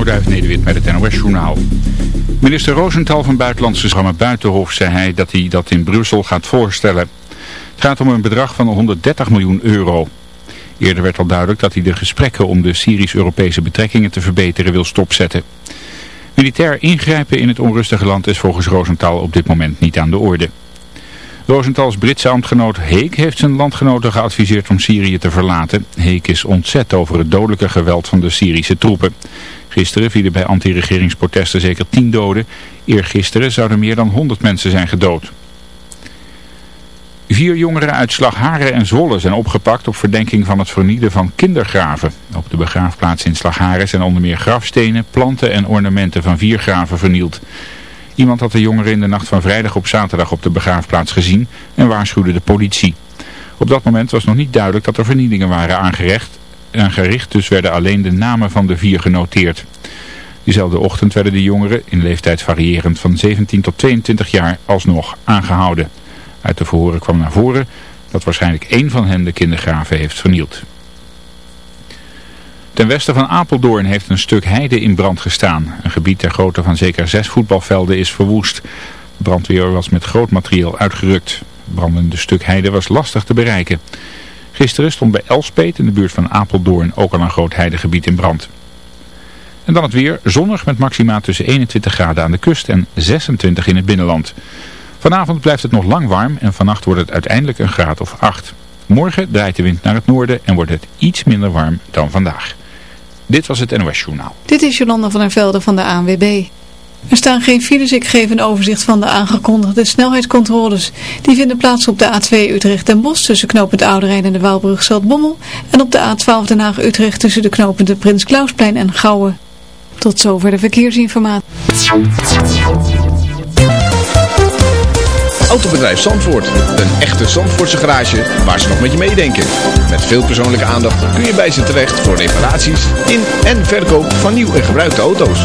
Onderduif Nederwit met het NOS-journaal. Minister Rosenthal van Buitenlandse Zaken Buitenhof zei hij dat hij dat in Brussel gaat voorstellen. Het gaat om een bedrag van 130 miljoen euro. Eerder werd al duidelijk dat hij de gesprekken om de Syrisch-Europese betrekkingen te verbeteren wil stopzetten. Militair ingrijpen in het onrustige land is volgens Rosenthal op dit moment niet aan de orde. Rosenthals Britse ambtgenoot Heek heeft zijn landgenoten geadviseerd om Syrië te verlaten. Heek is ontzet over het dodelijke geweld van de Syrische troepen. Gisteren vielen bij anti-regeringsprotesten zeker tien doden. Eergisteren zouden meer dan 100 mensen zijn gedood. Vier jongeren uit Slagharen en Zwolle zijn opgepakt op verdenking van het vernielen van kindergraven. Op de begraafplaats in Slagharen zijn onder meer grafstenen, planten en ornamenten van vier graven vernield. Iemand had de jongeren in de nacht van vrijdag op zaterdag op de begraafplaats gezien en waarschuwde de politie. Op dat moment was nog niet duidelijk dat er vernielingen waren aangerecht, aangericht, dus werden alleen de namen van de vier genoteerd. Diezelfde ochtend werden de jongeren, in leeftijd variërend van 17 tot 22 jaar, alsnog aangehouden. Uit de verhoren kwam naar voren dat waarschijnlijk één van hen de kindergraven heeft vernield. Ten westen van Apeldoorn heeft een stuk heide in brand gestaan. Een gebied ter grootte van zeker zes voetbalvelden is verwoest. De brandweer was met groot materieel uitgerukt. Het brandende stuk heide was lastig te bereiken. Gisteren stond bij Elspeet in de buurt van Apeldoorn ook al een groot heidegebied in brand. En dan het weer, zonnig met maxima tussen 21 graden aan de kust en 26 in het binnenland. Vanavond blijft het nog lang warm en vannacht wordt het uiteindelijk een graad of 8. Morgen draait de wind naar het noorden en wordt het iets minder warm dan vandaag. Dit was het NOS Journaal. Dit is Jolanda van der Velde van de ANWB. Er staan geen files, ik geef een overzicht van de aangekondigde snelheidscontroles. Die vinden plaats op de A2 Utrecht en Bos tussen knooppunt Ouderijn en de Waalbrug Bommel En op de A12 Den Haag Utrecht tussen de knooppunten Prins Klausplein en Gouwen. Tot zover de verkeersinformatie. Autobedrijf Zandvoort. Een echte Zandvoortse garage waar ze nog met je meedenken. Met veel persoonlijke aandacht kun je bij ze terecht voor reparaties in en verkoop van nieuw en gebruikte auto's.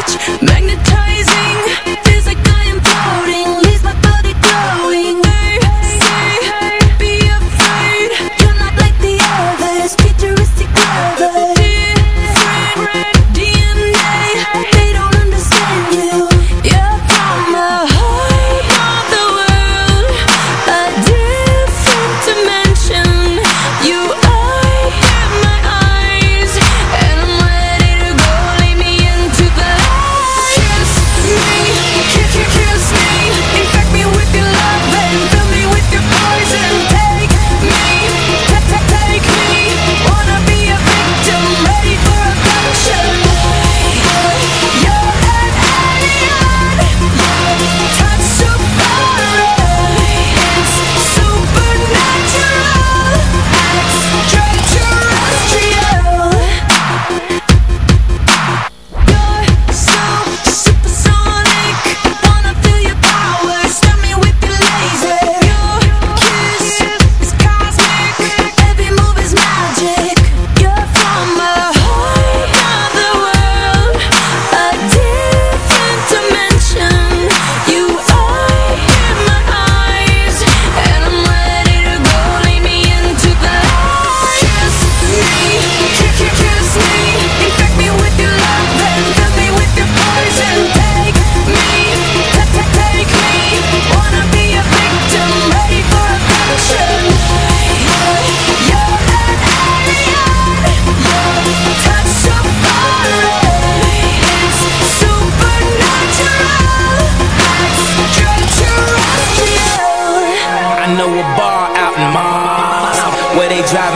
touch, magnetized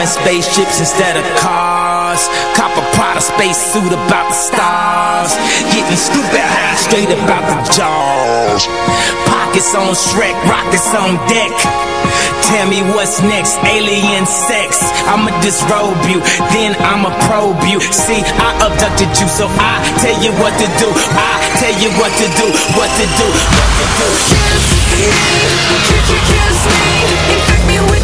spaceships instead of cars. Copper pot space suit about the stars. Getting stupid high straight about the jaws. Pockets on Shrek, rockets on deck. Tell me what's next, alien sex. I'ma disrobe you, then I'ma probe you. See, I abducted you, so I tell you what to do. I tell you what to do, what to do, what to do. Kiss me, could you kiss me? Infect me with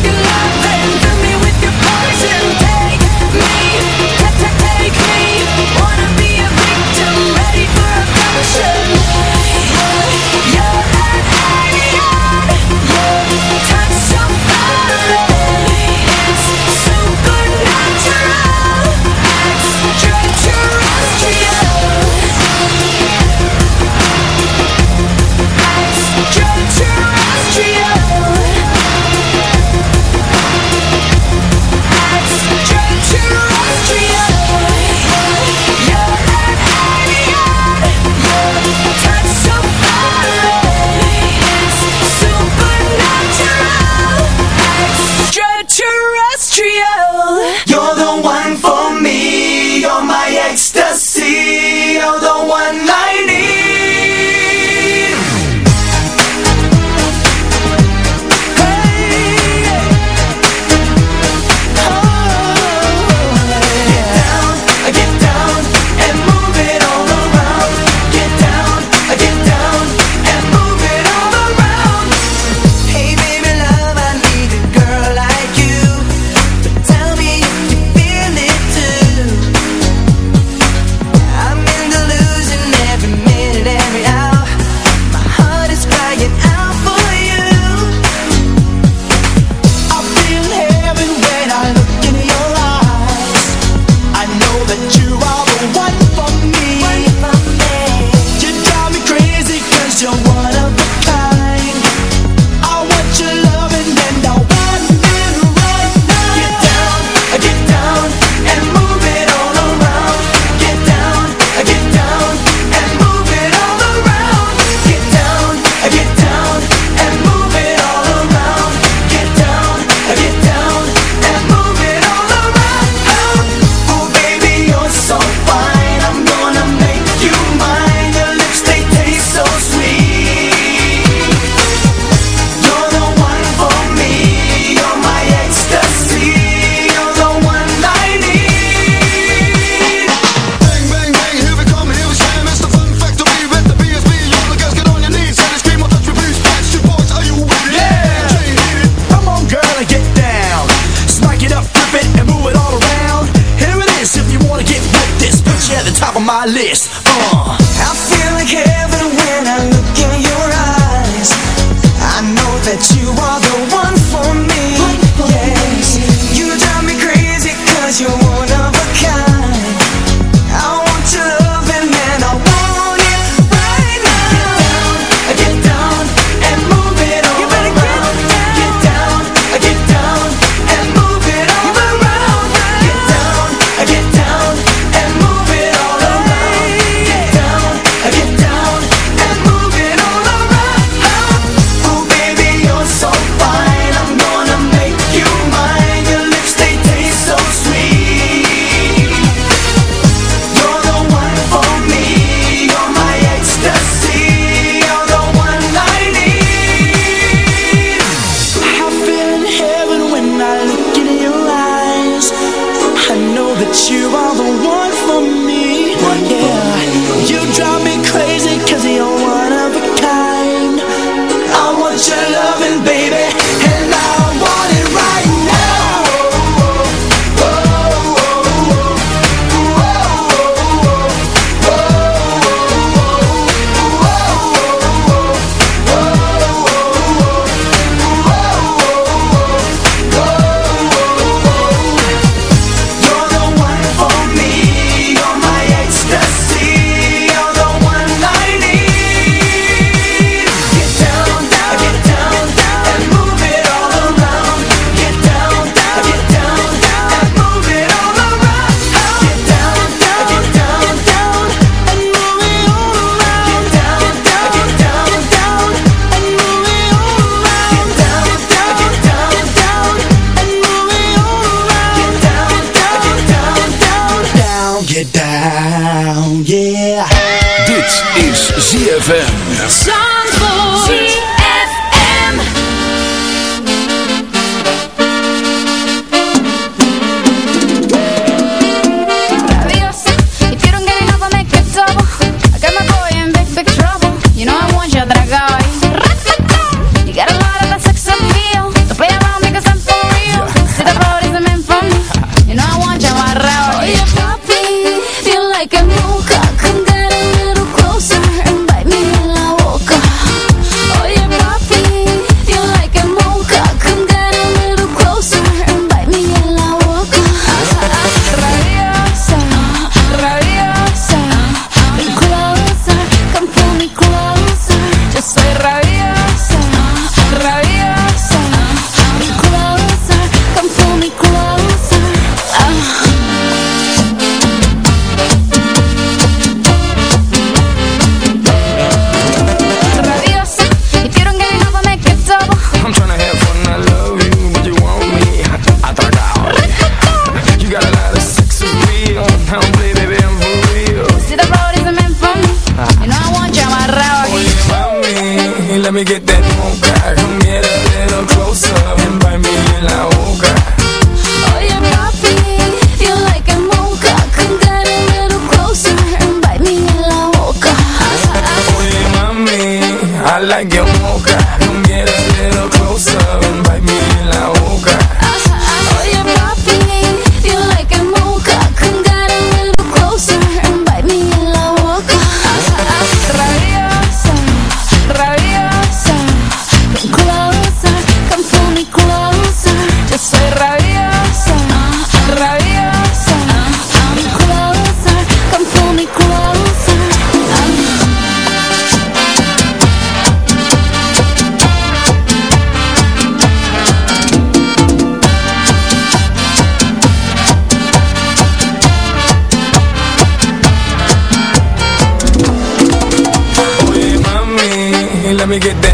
get down.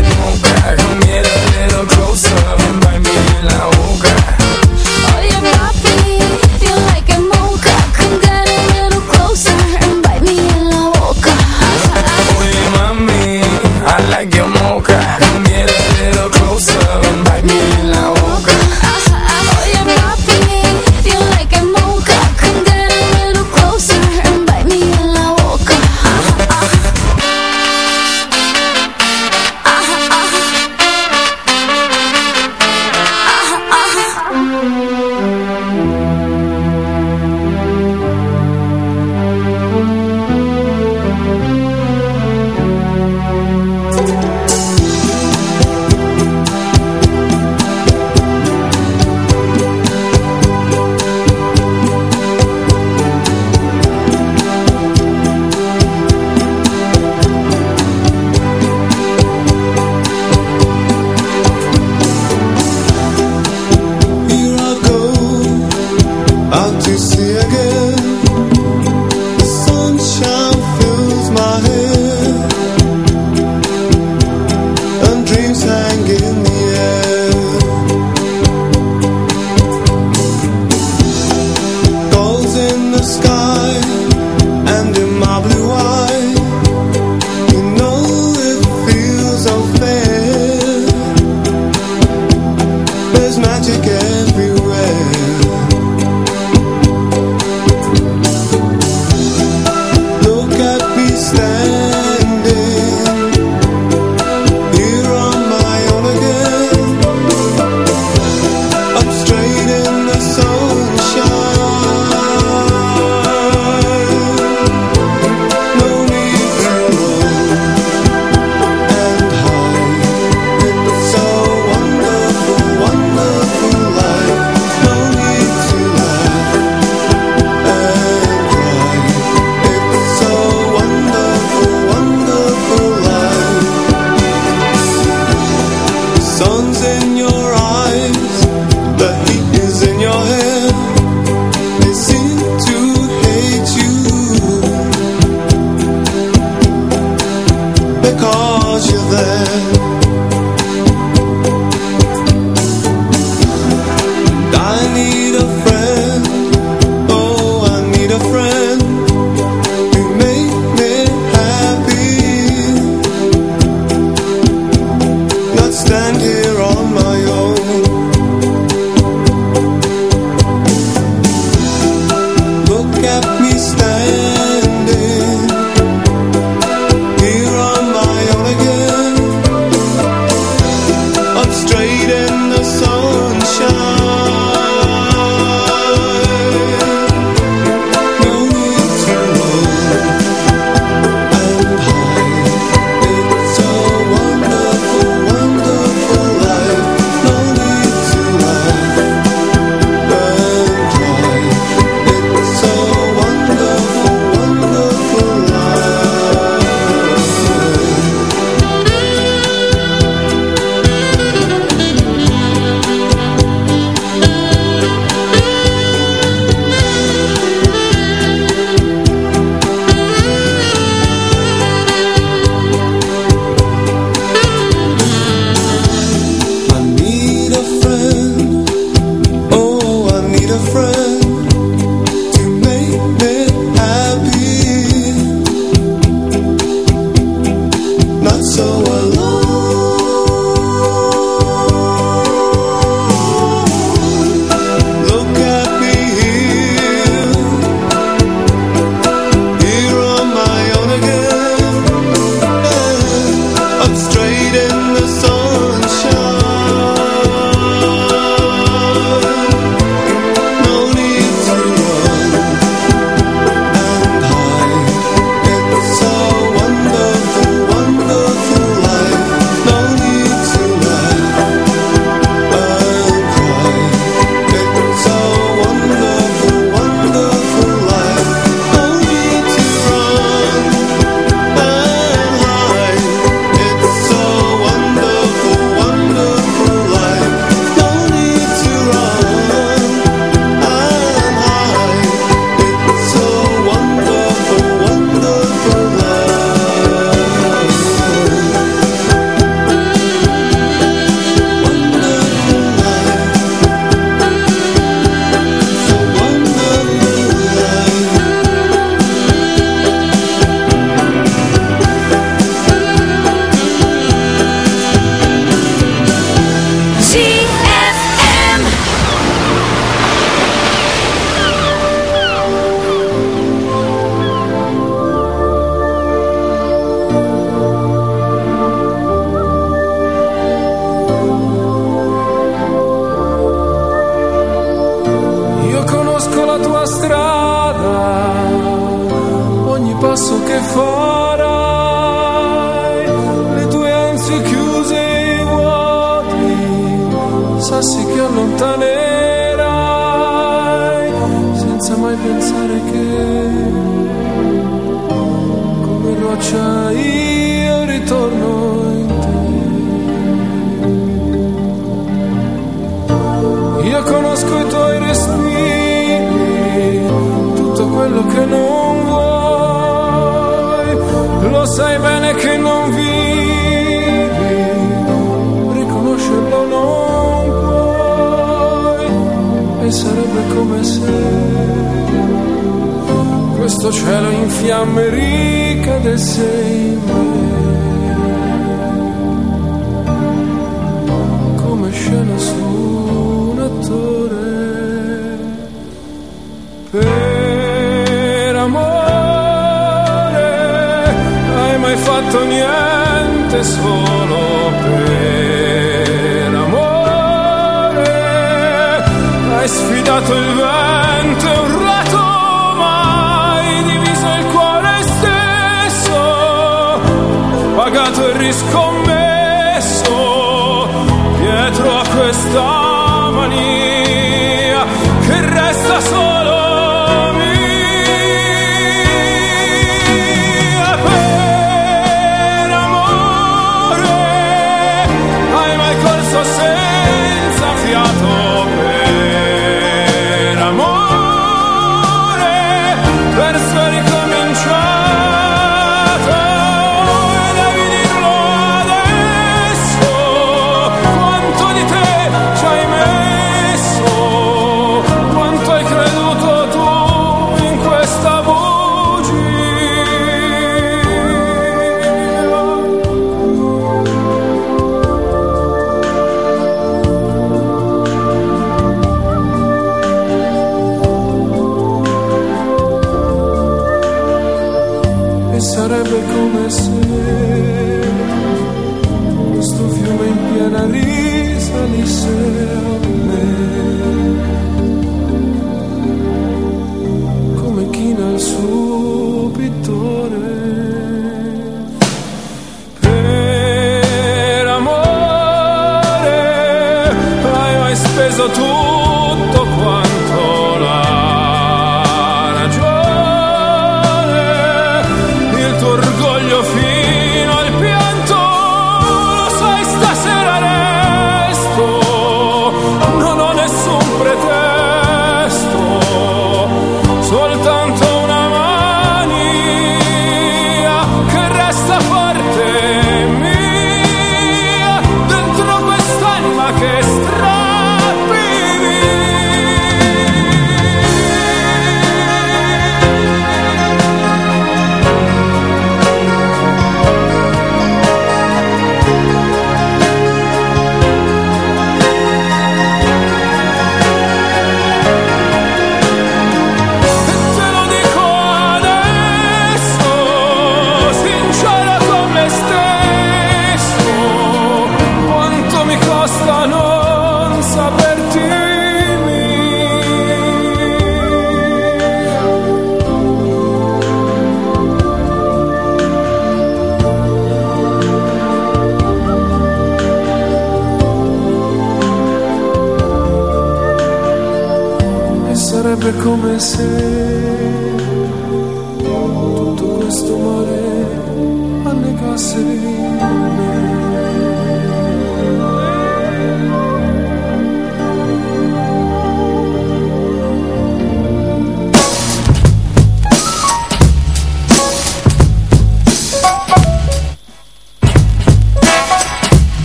say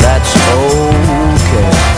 that's okay.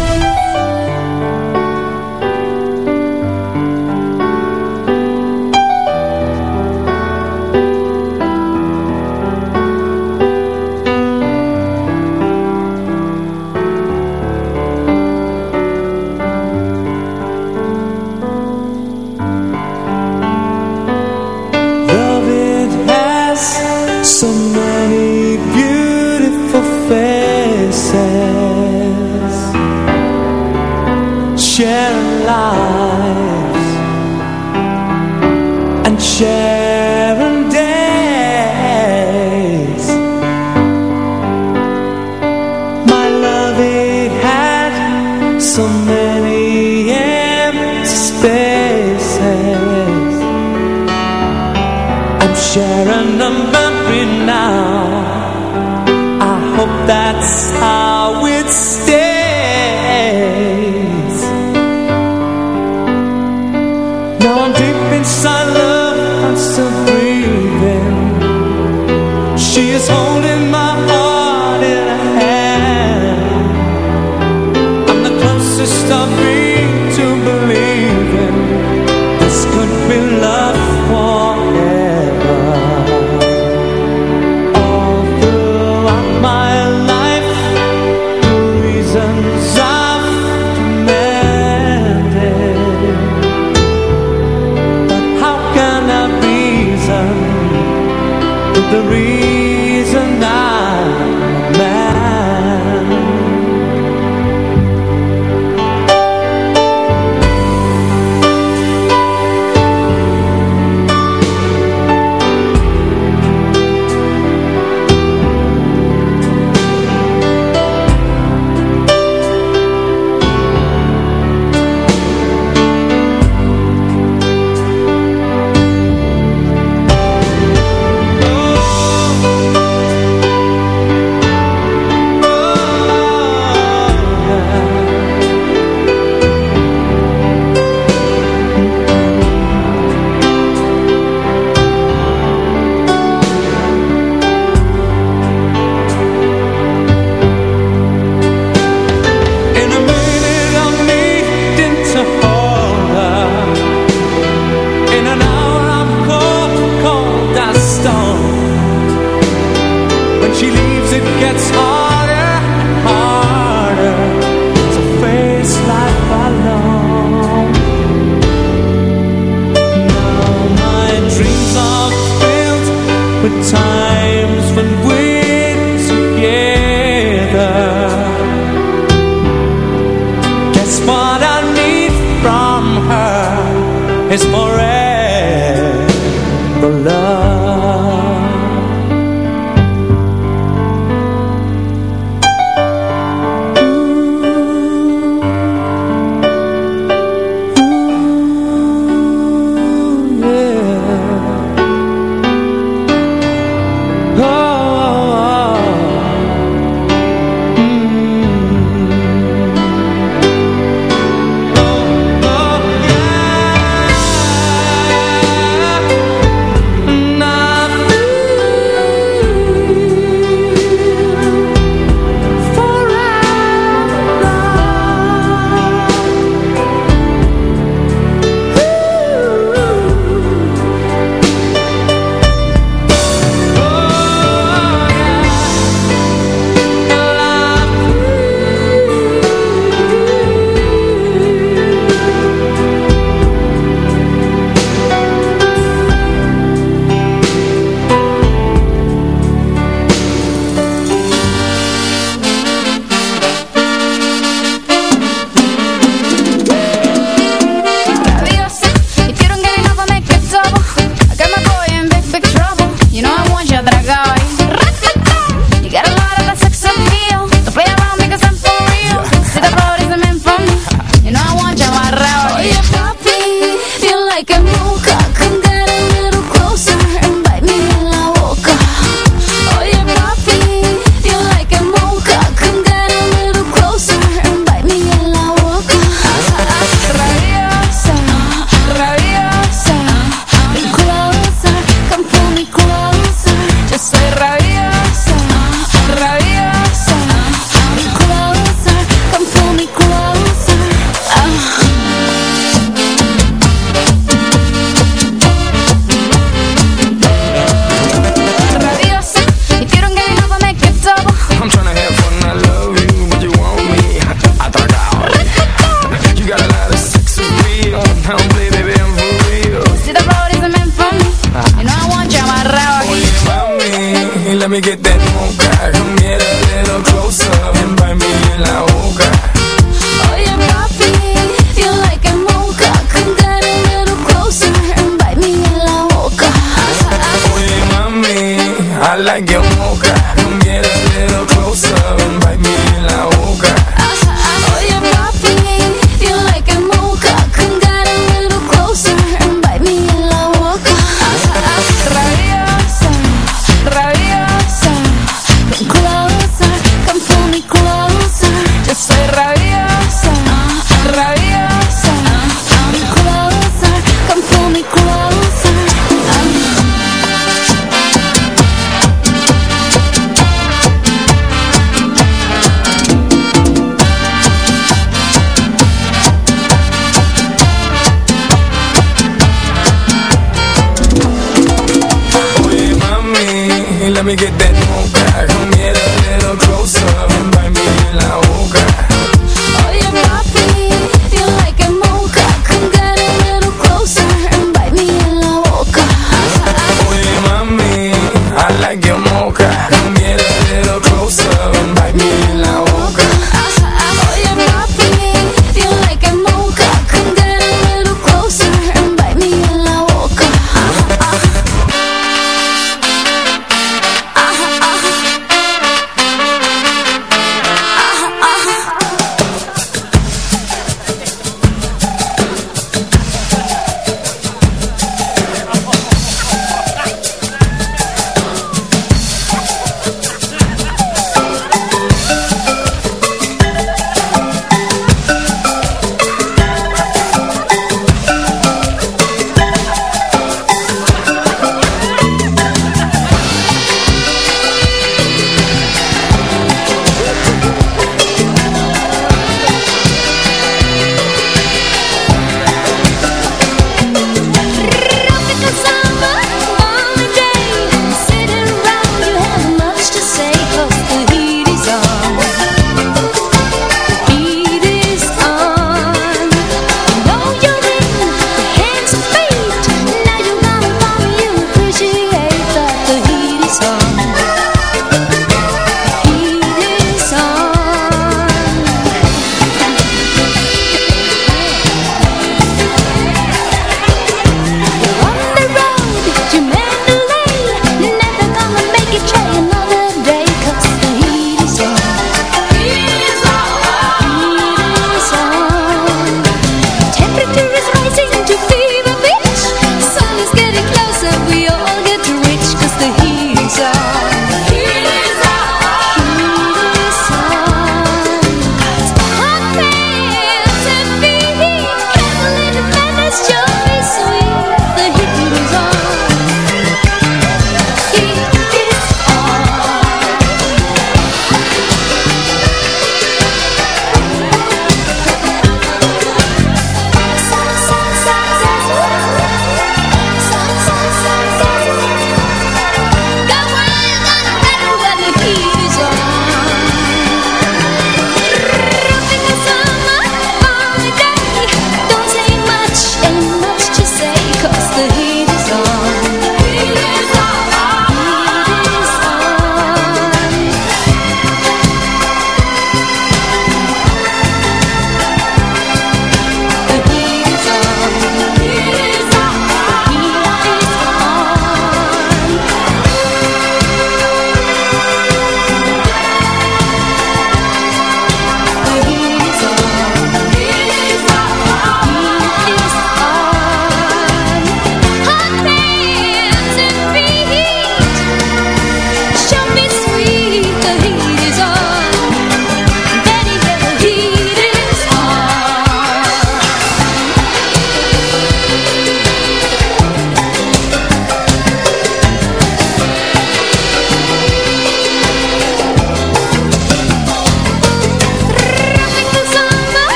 It's more. Mocha.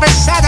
every Saturday.